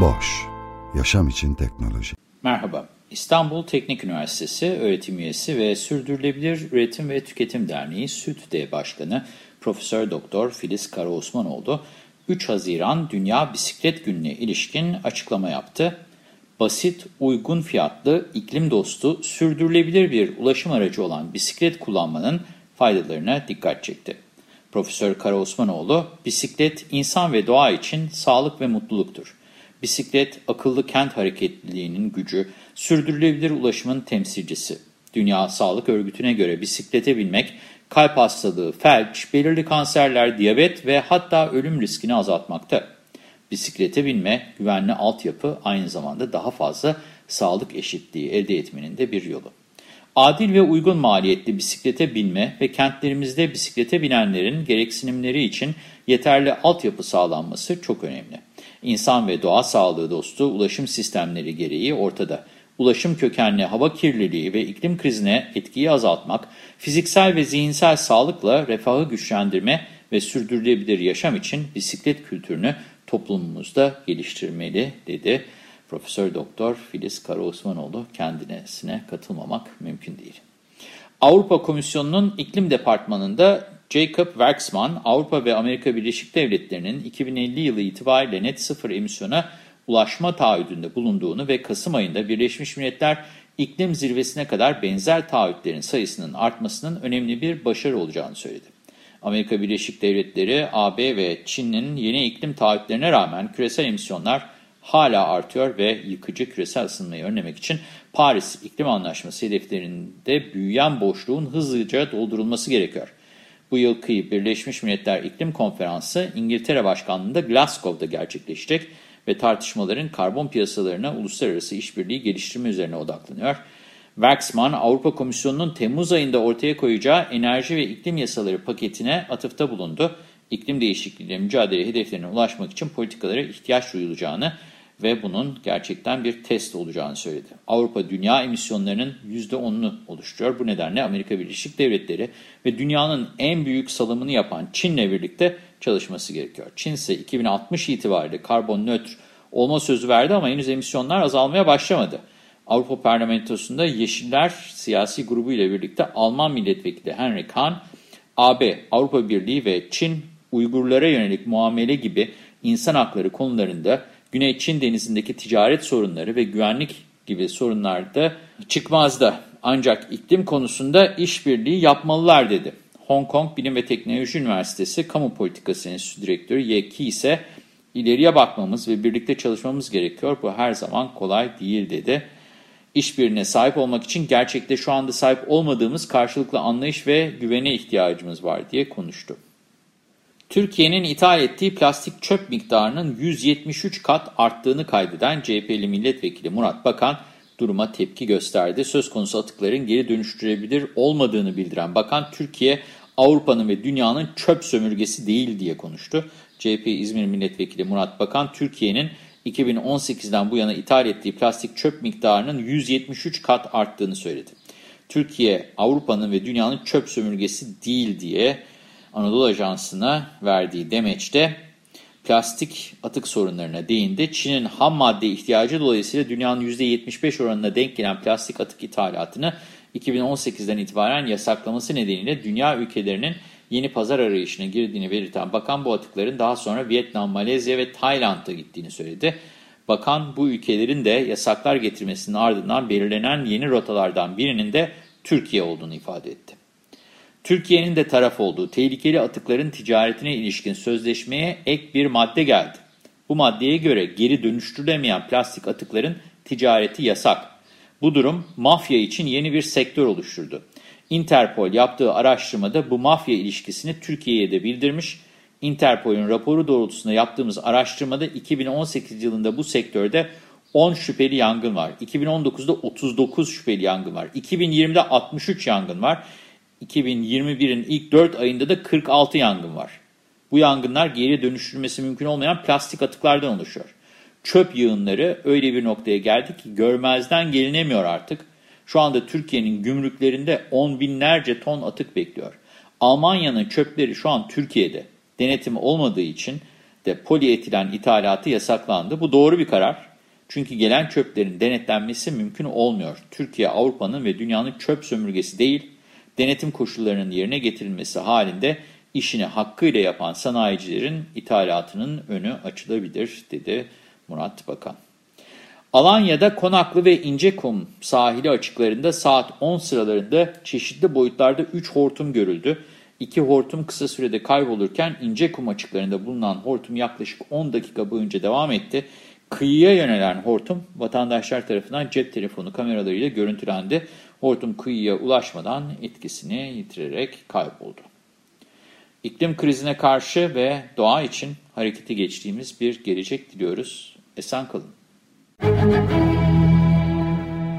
Boş, yaşam için teknoloji. Merhaba, İstanbul Teknik Üniversitesi öğretim üyesi ve Sürdürülebilir Üretim ve Tüketim Derneği SÜTDE Başkanı Profesör Doktor Filiz Karaosmanoğlu, 3 Haziran Dünya Bisiklet Günü'ne ilişkin açıklama yaptı. Basit, uygun fiyatlı, iklim dostu, sürdürülebilir bir ulaşım aracı olan bisiklet kullanmanın faydalarına dikkat çekti. Profesör Karaosmanoğlu, bisiklet insan ve doğa için sağlık ve mutluluktur. Bisiklet, akıllı kent hareketliliğinin gücü, sürdürülebilir ulaşımın temsilcisi. Dünya Sağlık Örgütü'ne göre bisiklete binmek, kalp hastalığı, felç, belirli kanserler, diyabet ve hatta ölüm riskini azaltmakta. Bisiklete binme, güvenli altyapı aynı zamanda daha fazla sağlık eşitliği elde etmenin de bir yolu. Adil ve uygun maliyetli bisiklete binme ve kentlerimizde bisiklete binenlerin gereksinimleri için yeterli altyapı sağlanması çok önemli. İnsan ve doğa sağlığı dostu ulaşım sistemleri gereği ortada. Ulaşım kökenli hava kirliliği ve iklim krizine etkiyi azaltmak, fiziksel ve zihinsel sağlıkla refahı güçlendirme ve sürdürülebilir yaşam için bisiklet kültürünü toplumumuzda geliştirmeli dedi. Profesör Doktor Filiz Karaosmanoğlu kendisine katılmamak mümkün değil. Avrupa Komisyonu'nun iklim departmanında Jacob Werksman, Avrupa ve Amerika Birleşik Devletleri'nin 2050 yılı itibariyle net sıfır emisyona ulaşma taahhüdünde bulunduğunu ve Kasım ayında Birleşmiş Milletler iklim zirvesine kadar benzer taahhütlerin sayısının artmasının önemli bir başarı olacağını söyledi. Amerika Birleşik Devletleri, AB ve Çin'in yeni iklim taahhütlerine rağmen küresel emisyonlar hala artıyor ve yıkıcı küresel ısınmayı önlemek için Paris İklim Anlaşması hedeflerinde büyüyen boşluğun hızlıca doldurulması gerekiyor. Bu yılki Birleşmiş Milletler İklim Konferansı İngiltere Başkanlığı'nda Glasgow'da gerçekleşecek ve tartışmaların karbon piyasalarına uluslararası işbirliği geliştirme üzerine odaklanıyor. Waxman, Avrupa Komisyonu'nun Temmuz ayında ortaya koyacağı enerji ve iklim yasaları paketine atıfta bulundu. İklim değişikliğiyle mücadele hedeflerine ulaşmak için politikalara ihtiyaç duyulacağını ve bunun gerçekten bir test olacağını söyledi. Avrupa dünya emisyonlarının %10'unu oluşturuyor. Bu nedenle Amerika Birleşik Devletleri ve dünyanın en büyük salımını yapan Çin'le birlikte çalışması gerekiyor. Çin ise 2060 itibariyle karbon nötr olma sözü verdi ama henüz emisyonlar azalmaya başlamadı. Avrupa Parlamentosu'nda Yeşiller siyasi grubu ile birlikte Alman milletvekili Henry Kahn, AB, Avrupa Birliği ve Çin Uygurlara yönelik muamele gibi insan hakları konularında Güney Çin denizindeki ticaret sorunları ve güvenlik gibi sorunlar da çıkmazdı. Ancak iklim konusunda işbirliği yapmalılar dedi. Hong Kong Bilim ve Teknoloji Üniversitesi Kamu Politikası Enstitüsü Direktörü Ye Ki ise ileriye bakmamız ve birlikte çalışmamız gerekiyor. Bu her zaman kolay değil dedi. İşbirliğine sahip olmak için gerçekte şu anda sahip olmadığımız karşılıklı anlayış ve güvene ihtiyacımız var diye konuştu. Türkiye'nin ithal ettiği plastik çöp miktarının 173 kat arttığını kaydeden CHP'li milletvekili Murat Bakan duruma tepki gösterdi. Söz konusu atıkların geri dönüştürebilir olmadığını bildiren bakan Türkiye Avrupa'nın ve dünyanın çöp sömürgesi değil diye konuştu. CHP İzmir Milletvekili Murat Bakan Türkiye'nin 2018'den bu yana ithal ettiği plastik çöp miktarının 173 kat arttığını söyledi. Türkiye Avrupa'nın ve dünyanın çöp sömürgesi değil diye Anadolu Ajansı'na verdiği demeçte plastik atık sorunlarına değindi. Çin'in ham madde ihtiyacı dolayısıyla dünyanın %75 oranına denk gelen plastik atık ithalatını 2018'den itibaren yasaklaması nedeniyle dünya ülkelerinin yeni pazar arayışına girdiğini belirten bakan bu atıkların daha sonra Vietnam, Malezya ve Tayland'a gittiğini söyledi. Bakan bu ülkelerin de yasaklar getirmesinin ardından belirlenen yeni rotalardan birinin de Türkiye olduğunu ifade etti. Türkiye'nin de taraf olduğu tehlikeli atıkların ticaretine ilişkin sözleşmeye ek bir madde geldi. Bu maddeye göre geri dönüştürülemeyen plastik atıkların ticareti yasak. Bu durum mafya için yeni bir sektör oluşturdu. Interpol yaptığı araştırmada bu mafya ilişkisini Türkiye'ye de bildirmiş. Interpol'ün raporu doğrultusunda yaptığımız araştırmada 2018 yılında bu sektörde 10 şüpheli yangın var. 2019'da 39 şüpheli yangın var. 2020'de 63 yangın var. 2021'in ilk 4 ayında da 46 yangın var. Bu yangınlar geri dönüştürülmesi mümkün olmayan plastik atıklardan oluşuyor. Çöp yığınları öyle bir noktaya geldi ki görmezden gelinemiyor artık. Şu anda Türkiye'nin gümrüklerinde on binlerce ton atık bekliyor. Almanya'nın çöpleri şu an Türkiye'de denetim olmadığı için de polietilen ithalatı yasaklandı. Bu doğru bir karar. Çünkü gelen çöplerin denetlenmesi mümkün olmuyor. Türkiye Avrupa'nın ve dünyanın çöp sömürgesi değil, denetim koşullarının yerine getirilmesi halinde işini hakkıyla yapan sanayicilerin ithalatının önü açılabilir, dedi Murat Bakan. Alanya'da Konaklı ve İncekum sahili açıklarında saat 10 sıralarında çeşitli boyutlarda 3 hortum görüldü. 2 hortum kısa sürede kaybolurken İncekum açıklarında bulunan hortum yaklaşık 10 dakika boyunca devam etti. Kıyıya yönelen hortum vatandaşlar tarafından cep telefonu kameralarıyla görüntülendi. Hortum kıyıya ulaşmadan etkisini yitirerek kayboldu. İklim krizine karşı ve doğa için harekete geçtiğimiz bir gelecek diliyoruz. Esen kalın.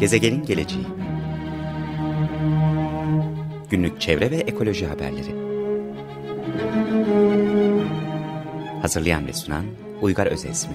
Gezegenin geleceği Günlük çevre ve ekoloji haberleri Hazırlayan ve sunan Uygar Özesmi